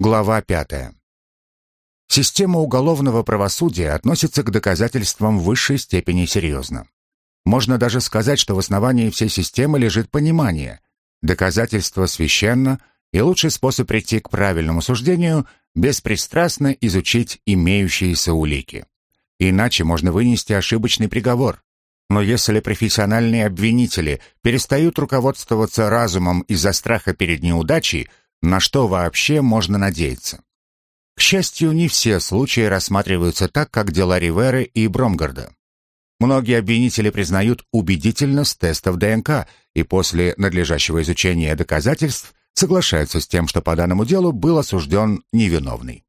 Глава 5. Система уголовного правосудия относится к доказательствам в высшей степени серьезно. Можно даже сказать, что в основании всей системы лежит понимание. Доказательство священно, и лучший способ прийти к правильному суждению – беспристрастно изучить имеющиеся улики. Иначе можно вынести ошибочный приговор. Но если профессиональные обвинители перестают руководствоваться разумом из-за страха перед неудачей, на что вообще можно надеяться? К счастью, не все случаи рассматриваются так, как дела Риверы и Бромгарда. Многие обвинители признают убедительность тестов ДНК и после надлежащего изучения доказательств соглашаются с тем, что по данному делу был осужден невиновный.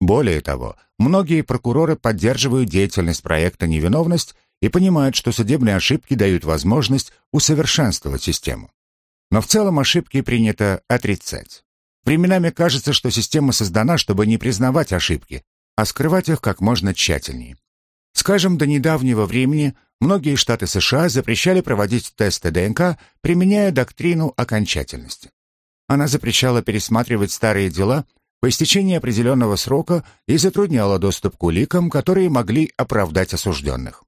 Более того, многие прокуроры поддерживают деятельность проекта «Невиновность» и понимают, что судебные ошибки дают возможность усовершенствовать систему. Но в целом ошибки принято отрицать. Временами кажется, что система создана, чтобы не признавать ошибки, а скрывать их как можно тщательнее. Скажем, до недавнего времени многие штаты США запрещали проводить тесты ДНК, применяя доктрину окончательности. Она запрещала пересматривать старые дела по истечении определенного срока и затрудняла доступ к уликам, которые могли оправдать осужденных.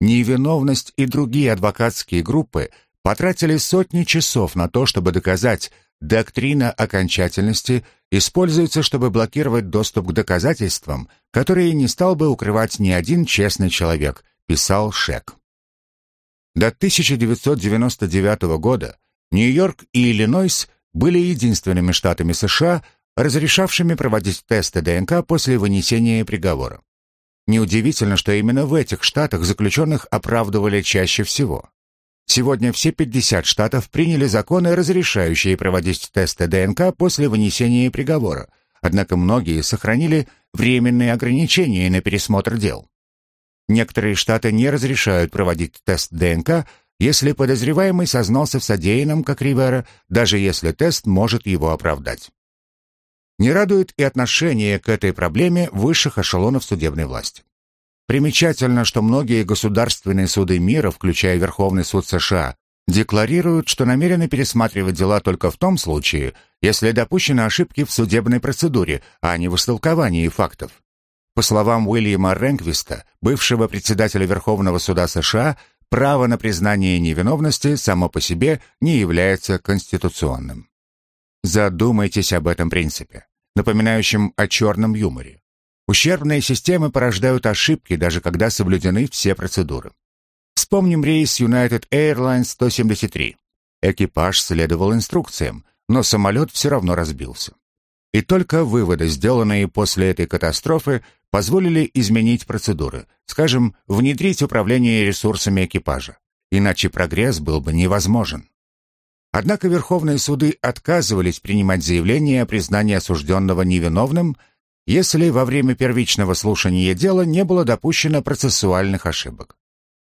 Невиновность и другие адвокатские группы потратили сотни часов на то, чтобы доказать, доктрина окончательности используется, чтобы блокировать доступ к доказательствам, которые не стал бы укрывать ни один честный человек, писал Шек. До 1999 года Нью-Йорк и Иллинойс были единственными штатами США, разрешавшими проводить тесты ДНК после вынесения приговора. Неудивительно, что именно в этих штатах заключенных оправдывали чаще всего. Сегодня все 50 штатов приняли законы, разрешающие проводить тесты ДНК после вынесения приговора, однако многие сохранили временные ограничения на пересмотр дел. Некоторые штаты не разрешают проводить тест ДНК, если подозреваемый сознался в содеянном, как Ривера, даже если тест может его оправдать. Не радует и отношение к этой проблеме высших эшелонов судебной власти. Примечательно, что многие государственные суды мира, включая Верховный суд США, декларируют, что намерены пересматривать дела только в том случае, если допущены ошибки в судебной процедуре, а не в истолковании фактов. По словам Уильяма Ренквиста, бывшего председателя Верховного суда США, право на признание невиновности само по себе не является конституционным. Задумайтесь об этом принципе, напоминающем о черном юморе. Ущербные системы порождают ошибки, даже когда соблюдены все процедуры. Вспомним рейс United Airlines 173. Экипаж следовал инструкциям, но самолет все равно разбился. И только выводы, сделанные после этой катастрофы, позволили изменить процедуры, скажем, внедрить управление ресурсами экипажа. Иначе прогресс был бы невозможен. Однако верховные суды отказывались принимать заявление о признании осужденного невиновным – если во время первичного слушания дела не было допущено процессуальных ошибок.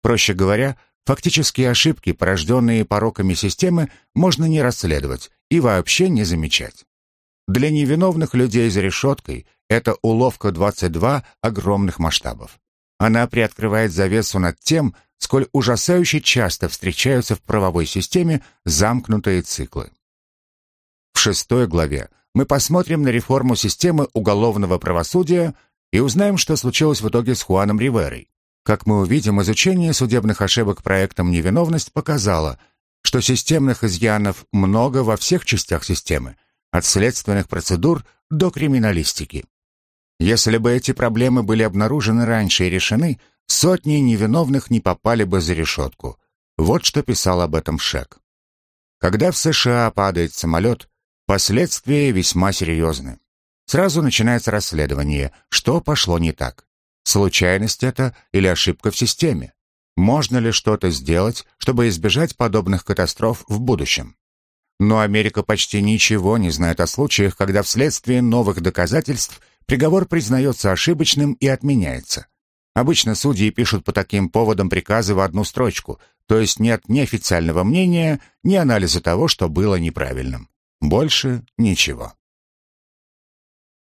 Проще говоря, фактические ошибки, порожденные пороками системы, можно не расследовать и вообще не замечать. Для невиновных людей за решеткой это уловка 22 огромных масштабов. Она приоткрывает завесу над тем, сколь ужасающе часто встречаются в правовой системе замкнутые циклы. Шестой главе мы посмотрим на реформу системы уголовного правосудия и узнаем, что случилось в итоге с Хуаном Риверой. Как мы увидим, изучение судебных ошибок проектом «Невиновность» показало, что системных изъянов много во всех частях системы, от следственных процедур до криминалистики. Если бы эти проблемы были обнаружены раньше и решены, сотни невиновных не попали бы за решетку. Вот что писал об этом Шек. Когда в США падает самолет, Последствия весьма серьезны. Сразу начинается расследование, что пошло не так. Случайность это или ошибка в системе? Можно ли что-то сделать, чтобы избежать подобных катастроф в будущем? Но Америка почти ничего не знает о случаях, когда вследствие новых доказательств приговор признается ошибочным и отменяется. Обычно судьи пишут по таким поводам приказы в одну строчку, то есть нет ни официального мнения, ни анализа того, что было неправильным. Больше ничего.